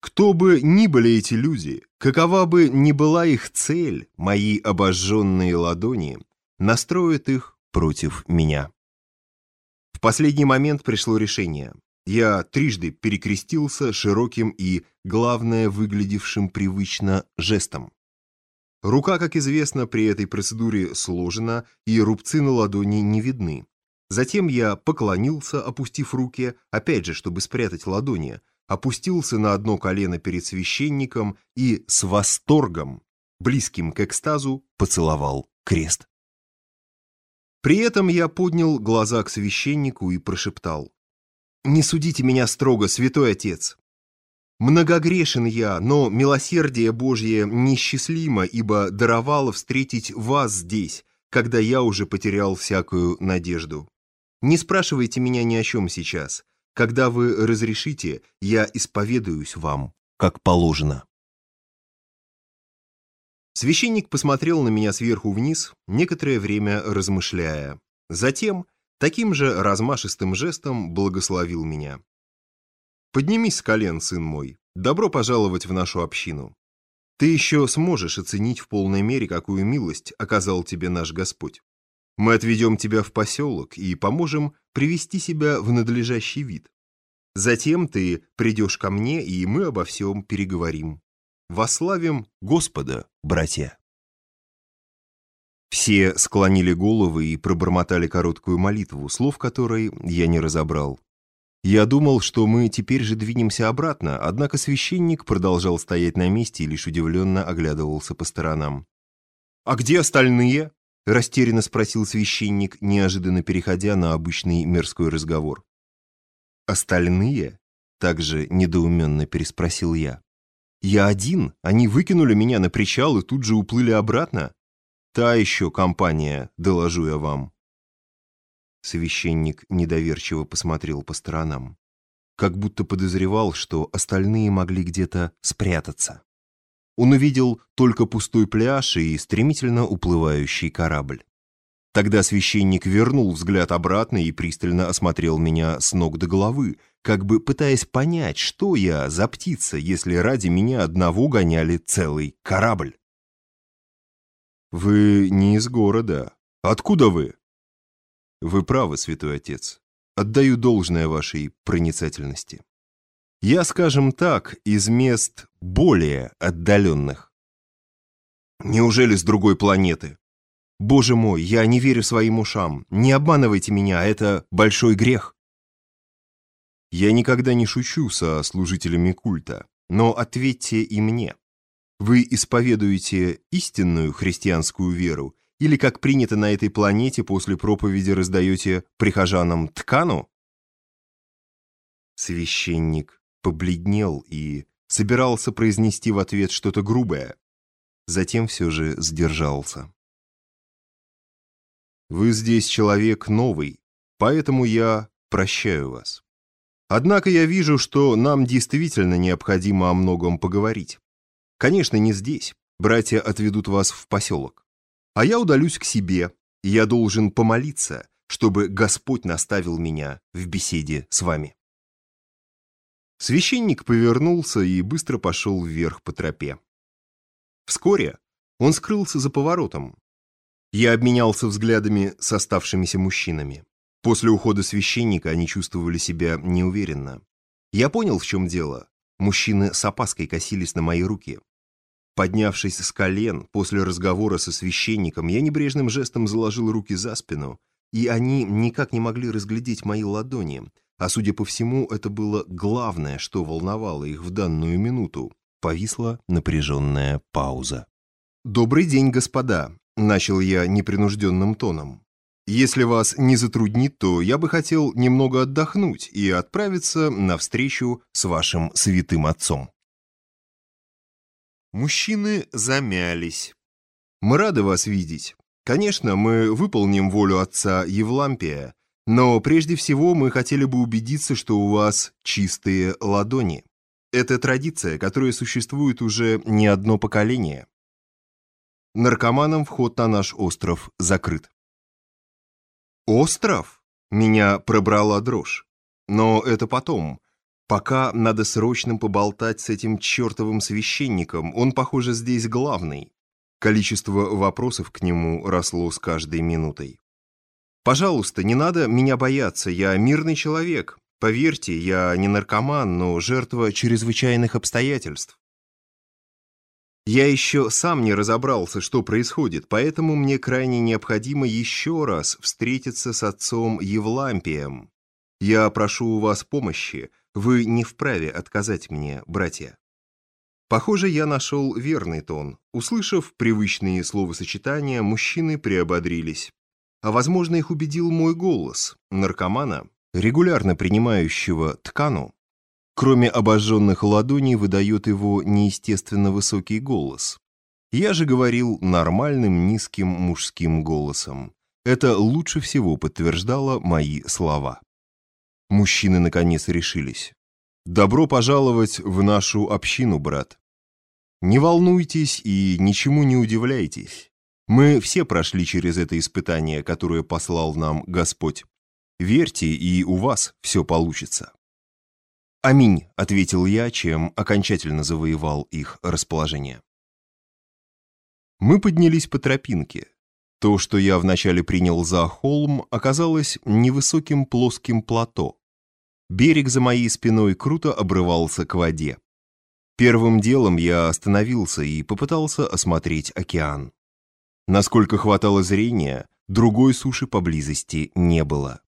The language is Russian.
Кто бы ни были эти люди, какова бы ни была их цель, мои обожженные ладони настроят их против меня. В последний момент пришло решение. Я трижды перекрестился широким и, главное, выглядевшим привычно жестом. Рука, как известно, при этой процедуре сложена, и рубцы на ладони не видны. Затем я поклонился, опустив руки, опять же, чтобы спрятать ладони, опустился на одно колено перед священником и с восторгом, близким к экстазу, поцеловал крест. При этом я поднял глаза к священнику и прошептал. «Не судите меня строго, святой отец. Многогрешен я, но милосердие Божье несчастливо, ибо даровало встретить вас здесь, когда я уже потерял всякую надежду. Не спрашивайте меня ни о чем сейчас. Когда вы разрешите, я исповедуюсь вам, как положено». Священник посмотрел на меня сверху вниз, некоторое время размышляя. Затем таким же размашистым жестом благословил меня. «Поднимись с колен, сын мой. Добро пожаловать в нашу общину. Ты еще сможешь оценить в полной мере, какую милость оказал тебе наш Господь. Мы отведем тебя в поселок и поможем привести себя в надлежащий вид. Затем ты придешь ко мне, и мы обо всем переговорим. Вославим Господа, братья. Все склонили головы и пробормотали короткую молитву, слов которой я не разобрал. Я думал, что мы теперь же двинемся обратно, однако священник продолжал стоять на месте и лишь удивленно оглядывался по сторонам. «А где остальные?» – растерянно спросил священник, неожиданно переходя на обычный мирской разговор. «Остальные?» – также недоуменно переспросил я. Я один, они выкинули меня на причал и тут же уплыли обратно. Та еще компания, доложу я вам. Священник недоверчиво посмотрел по сторонам, как будто подозревал, что остальные могли где-то спрятаться. Он увидел только пустой пляж и стремительно уплывающий корабль. Тогда священник вернул взгляд обратно и пристально осмотрел меня с ног до головы, как бы пытаясь понять, что я за птица, если ради меня одного гоняли целый корабль. «Вы не из города. Откуда вы?» «Вы правы, святой отец. Отдаю должное вашей проницательности. Я, скажем так, из мест более отдаленных». «Неужели с другой планеты?» Боже мой, я не верю своим ушам. Не обманывайте меня, это большой грех. Я никогда не шучу со служителями культа, но ответьте и мне. Вы исповедуете истинную христианскую веру или, как принято на этой планете, после проповеди раздаете прихожанам ткану? Священник побледнел и собирался произнести в ответ что-то грубое. Затем все же сдержался. Вы здесь человек новый, поэтому я прощаю вас. Однако я вижу, что нам действительно необходимо о многом поговорить. Конечно, не здесь. Братья отведут вас в поселок. А я удалюсь к себе, и я должен помолиться, чтобы Господь наставил меня в беседе с вами. Священник повернулся и быстро пошел вверх по тропе. Вскоре он скрылся за поворотом, я обменялся взглядами с оставшимися мужчинами. После ухода священника они чувствовали себя неуверенно. Я понял, в чем дело. Мужчины с опаской косились на мои руки. Поднявшись с колен, после разговора со священником, я небрежным жестом заложил руки за спину, и они никак не могли разглядеть мои ладони, а судя по всему, это было главное, что волновало их в данную минуту. Повисла напряженная пауза. «Добрый день, господа!» Начал я непринужденным тоном. Если вас не затруднит, то я бы хотел немного отдохнуть и отправиться на встречу с вашим святым отцом. Мужчины замялись. Мы рады вас видеть. Конечно, мы выполним волю отца Евлампия, но прежде всего мы хотели бы убедиться, что у вас чистые ладони. Это традиция, которая существует уже не одно поколение. Наркоманам вход на наш остров закрыт. Остров? Меня пробрала дрожь. Но это потом. Пока надо срочно поболтать с этим чертовым священником, он, похоже, здесь главный. Количество вопросов к нему росло с каждой минутой. «Пожалуйста, не надо меня бояться, я мирный человек. Поверьте, я не наркоман, но жертва чрезвычайных обстоятельств. Я еще сам не разобрался, что происходит, поэтому мне крайне необходимо еще раз встретиться с отцом Евлампием. Я прошу у вас помощи, вы не вправе отказать мне, братья. Похоже, я нашел верный тон. Услышав привычные словосочетания, мужчины приободрились. А возможно, их убедил мой голос, наркомана, регулярно принимающего ткану, кроме обожженных ладоней, выдает его неестественно высокий голос. Я же говорил нормальным низким мужским голосом. Это лучше всего подтверждало мои слова. Мужчины наконец решились. «Добро пожаловать в нашу общину, брат. Не волнуйтесь и ничему не удивляйтесь. Мы все прошли через это испытание, которое послал нам Господь. Верьте, и у вас все получится». «Аминь», — ответил я, чем окончательно завоевал их расположение. Мы поднялись по тропинке. То, что я вначале принял за холм, оказалось невысоким плоским плато. Берег за моей спиной круто обрывался к воде. Первым делом я остановился и попытался осмотреть океан. Насколько хватало зрения, другой суши поблизости не было.